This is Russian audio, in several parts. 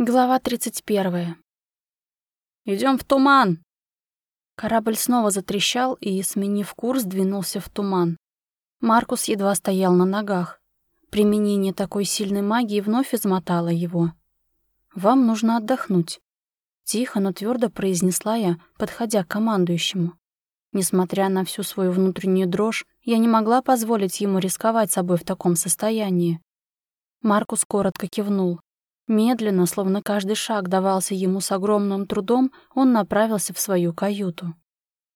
Глава 31. Идем в туман!» Корабль снова затрещал и, сменив курс, двинулся в туман. Маркус едва стоял на ногах. Применение такой сильной магии вновь измотало его. «Вам нужно отдохнуть», — тихо, но твердо произнесла я, подходя к командующему. Несмотря на всю свою внутреннюю дрожь, я не могла позволить ему рисковать собой в таком состоянии. Маркус коротко кивнул. Медленно, словно каждый шаг давался ему с огромным трудом, он направился в свою каюту.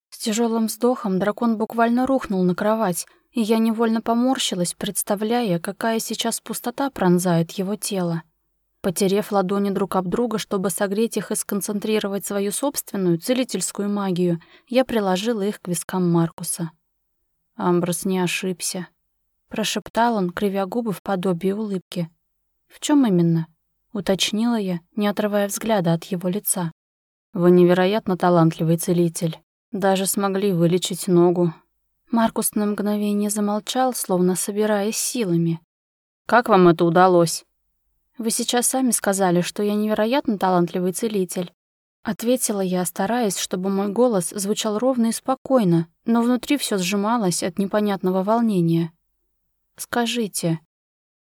С тяжелым вздохом дракон буквально рухнул на кровать, и я невольно поморщилась, представляя, какая сейчас пустота пронзает его тело. Потерев ладони друг об друга, чтобы согреть их и сконцентрировать свою собственную целительскую магию, я приложила их к вискам Маркуса. Амброс не ошибся. Прошептал он, кривя губы в подобии улыбки. «В чем именно?» — уточнила я, не отрывая взгляда от его лица. «Вы невероятно талантливый целитель. Даже смогли вылечить ногу». Маркус на мгновение замолчал, словно собираясь силами. «Как вам это удалось?» «Вы сейчас сами сказали, что я невероятно талантливый целитель». Ответила я, стараясь, чтобы мой голос звучал ровно и спокойно, но внутри все сжималось от непонятного волнения. «Скажите,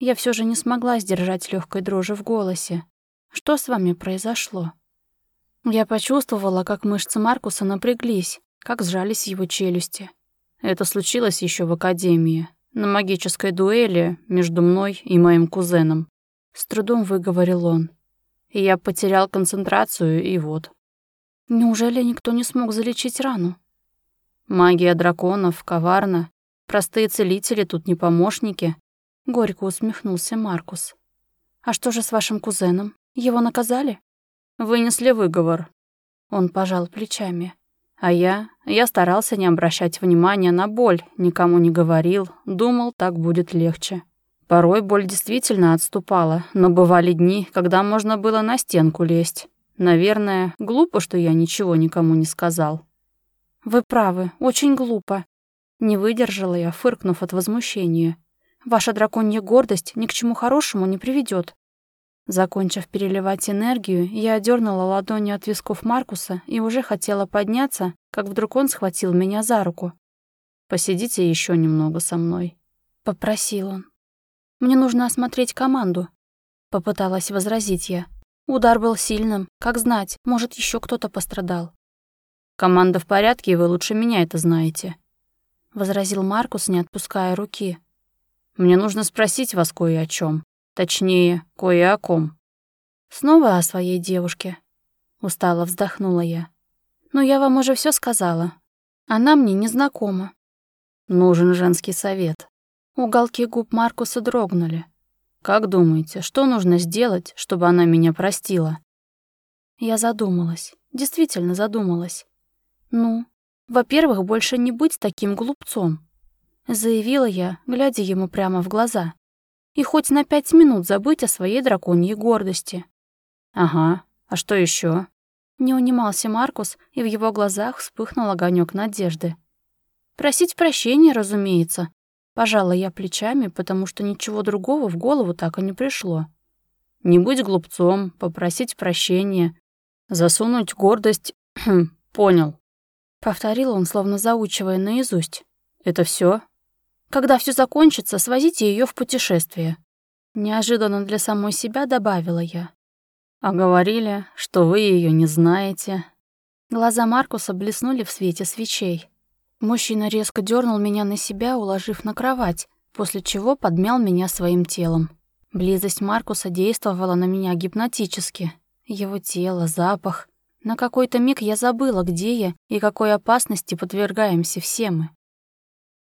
я все же не смогла сдержать легкой дрожи в голосе. Что с вами произошло? Я почувствовала, как мышцы Маркуса напряглись, как сжались его челюсти. Это случилось еще в академии, на магической дуэли между мной и моим кузеном. С трудом выговорил он. И я потерял концентрацию, и вот. Неужели никто не смог залечить рану? Магия драконов коварна. Простые целители тут не помощники. Горько усмехнулся Маркус. «А что же с вашим кузеном? Его наказали?» «Вынесли выговор». Он пожал плечами. А я... Я старался не обращать внимания на боль, никому не говорил, думал, так будет легче. Порой боль действительно отступала, но бывали дни, когда можно было на стенку лезть. Наверное, глупо, что я ничего никому не сказал. «Вы правы, очень глупо». Не выдержала я, фыркнув от возмущения. Ваша драконья гордость ни к чему хорошему не приведет. Закончив переливать энергию, я одернула ладони от висков Маркуса и уже хотела подняться, как вдруг он схватил меня за руку. «Посидите еще немного со мной», — попросил он. «Мне нужно осмотреть команду», — попыталась возразить я. Удар был сильным, как знать, может, еще кто-то пострадал. «Команда в порядке, и вы лучше меня это знаете», — возразил Маркус, не отпуская руки. Мне нужно спросить вас кое о чем, Точнее, кое о ком. Снова о своей девушке. Устало вздохнула я. Но я вам уже все сказала. Она мне не знакома. Нужен женский совет. Уголки губ Маркуса дрогнули. Как думаете, что нужно сделать, чтобы она меня простила? Я задумалась. Действительно задумалась. Ну, во-первых, больше не быть таким глупцом заявила я, глядя ему прямо в глаза. И хоть на пять минут забыть о своей драконьей гордости. Ага, а что еще? Не унимался Маркус, и в его глазах вспыхнул огонек надежды. Просить прощения, разумеется. Пожала я плечами, потому что ничего другого в голову так и не пришло. Не быть глупцом, попросить прощения, засунуть гордость... Понял. Повторил он, словно заучивая наизусть. Это все? Когда все закончится, свозите ее в путешествие. Неожиданно для самой себя добавила я. А говорили, что вы ее не знаете. Глаза Маркуса блеснули в свете свечей. Мужчина резко дернул меня на себя, уложив на кровать, после чего подмял меня своим телом. Близость Маркуса действовала на меня гипнотически. Его тело, запах. На какой-то миг я забыла, где я и какой опасности подвергаемся все мы.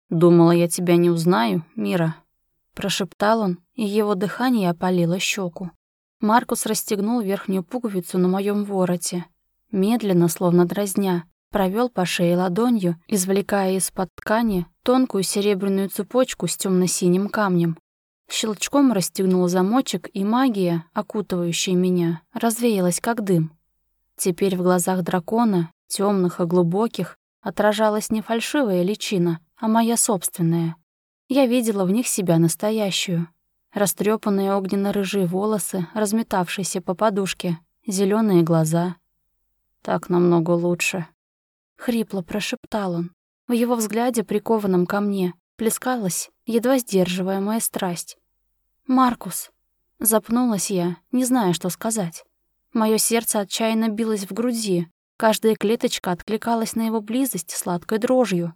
«Думала, я тебя не узнаю, Мира», — прошептал он, и его дыхание опалило щеку. Маркус расстегнул верхнюю пуговицу на моем вороте. Медленно, словно дразня, провел по шее ладонью, извлекая из-под ткани тонкую серебряную цепочку с темно синим камнем. Щелчком расстегнул замочек, и магия, окутывающая меня, развеялась как дым. Теперь в глазах дракона, темных и глубоких, отражалась не фальшивая личина, а моя собственная. Я видела в них себя настоящую. Растрепанные огненно-рыжие волосы, разметавшиеся по подушке, зеленые глаза. «Так намного лучше», — хрипло прошептал он. В его взгляде, прикованном ко мне, плескалась едва сдерживаемая страсть. «Маркус!» Запнулась я, не зная, что сказать. Мое сердце отчаянно билось в груди, каждая клеточка откликалась на его близость сладкой дрожью.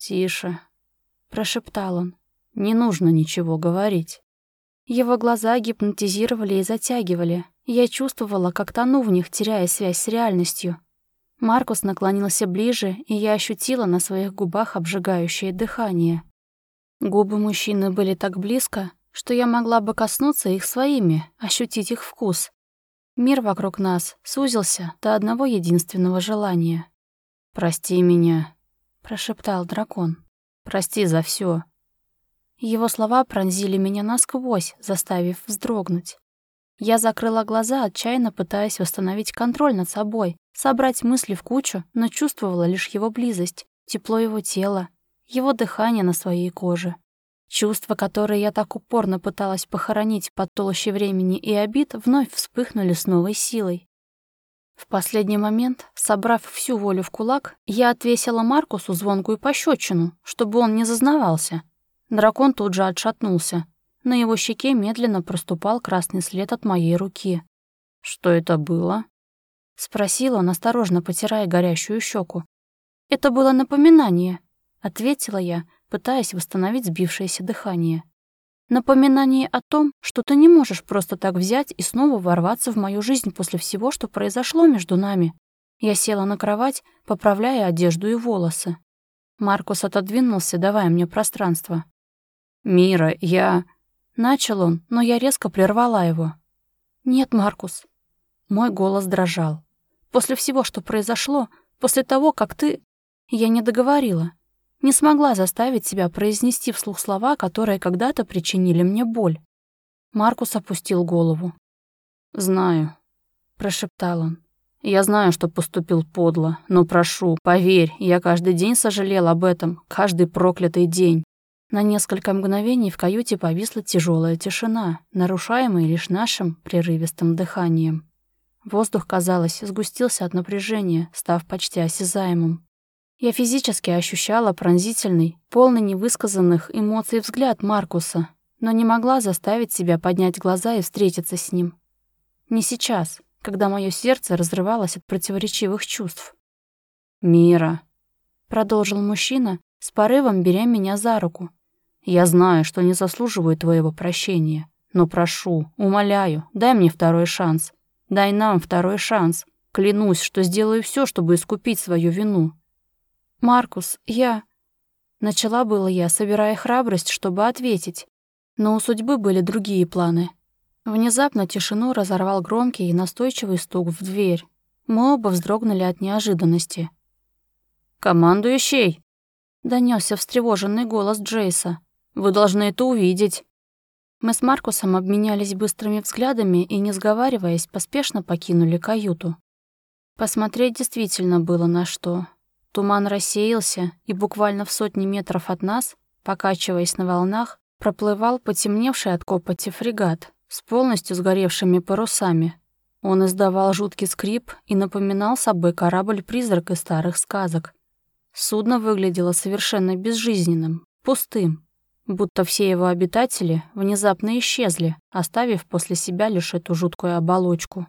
«Тише», — прошептал он, — «не нужно ничего говорить». Его глаза гипнотизировали и затягивали. Я чувствовала, как тону в них, теряя связь с реальностью. Маркус наклонился ближе, и я ощутила на своих губах обжигающее дыхание. Губы мужчины были так близко, что я могла бы коснуться их своими, ощутить их вкус. Мир вокруг нас сузился до одного единственного желания. «Прости меня», — прошептал дракон. «Прости за все. Его слова пронзили меня насквозь, заставив вздрогнуть. Я закрыла глаза, отчаянно пытаясь восстановить контроль над собой, собрать мысли в кучу, но чувствовала лишь его близость, тепло его тела, его дыхание на своей коже. Чувства, которые я так упорно пыталась похоронить под толщей времени и обид, вновь вспыхнули с новой силой. В последний момент, собрав всю волю в кулак, я отвесила Маркусу звонкую пощечину, чтобы он не зазнавался — Дракон тут же отшатнулся. На его щеке медленно проступал красный след от моей руки. «Что это было?» — спросил он, осторожно потирая горящую щеку. «Это было напоминание», — ответила я, пытаясь восстановить сбившееся дыхание. «Напоминание о том, что ты не можешь просто так взять и снова ворваться в мою жизнь после всего, что произошло между нами». Я села на кровать, поправляя одежду и волосы. Маркус отодвинулся, давая мне пространство. «Мира, я...» Начал он, но я резко прервала его. «Нет, Маркус». Мой голос дрожал. «После всего, что произошло, после того, как ты...» Я не договорила. Не смогла заставить себя произнести вслух слова, которые когда-то причинили мне боль. Маркус опустил голову. «Знаю», — прошептал он. «Я знаю, что поступил подло, но прошу, поверь, я каждый день сожалел об этом, каждый проклятый день. На несколько мгновений в каюте повисла тяжелая тишина, нарушаемая лишь нашим прерывистым дыханием. Воздух, казалось, сгустился от напряжения, став почти осязаемым. Я физически ощущала пронзительный, полный невысказанных эмоций взгляд Маркуса, но не могла заставить себя поднять глаза и встретиться с ним. Не сейчас, когда мое сердце разрывалось от противоречивых чувств. «Мира», — продолжил мужчина, с порывом беря меня за руку, я знаю, что не заслуживаю твоего прощения, но прошу, умоляю, дай мне второй шанс. Дай нам второй шанс. Клянусь, что сделаю все, чтобы искупить свою вину. Маркус, я... Начала было я, собирая храбрость, чтобы ответить. Но у судьбы были другие планы. Внезапно тишину разорвал громкий и настойчивый стук в дверь. Мы оба вздрогнули от неожиданности. «Командующий!» — донесся встревоженный голос Джейса. Вы должны это увидеть». Мы с Маркусом обменялись быстрыми взглядами и, не сговариваясь, поспешно покинули каюту. Посмотреть действительно было на что. Туман рассеялся, и буквально в сотни метров от нас, покачиваясь на волнах, проплывал потемневший от копоти фрегат с полностью сгоревшими парусами. Он издавал жуткий скрип и напоминал собой корабль-призрак из старых сказок. Судно выглядело совершенно безжизненным, пустым, будто все его обитатели внезапно исчезли, оставив после себя лишь эту жуткую оболочку.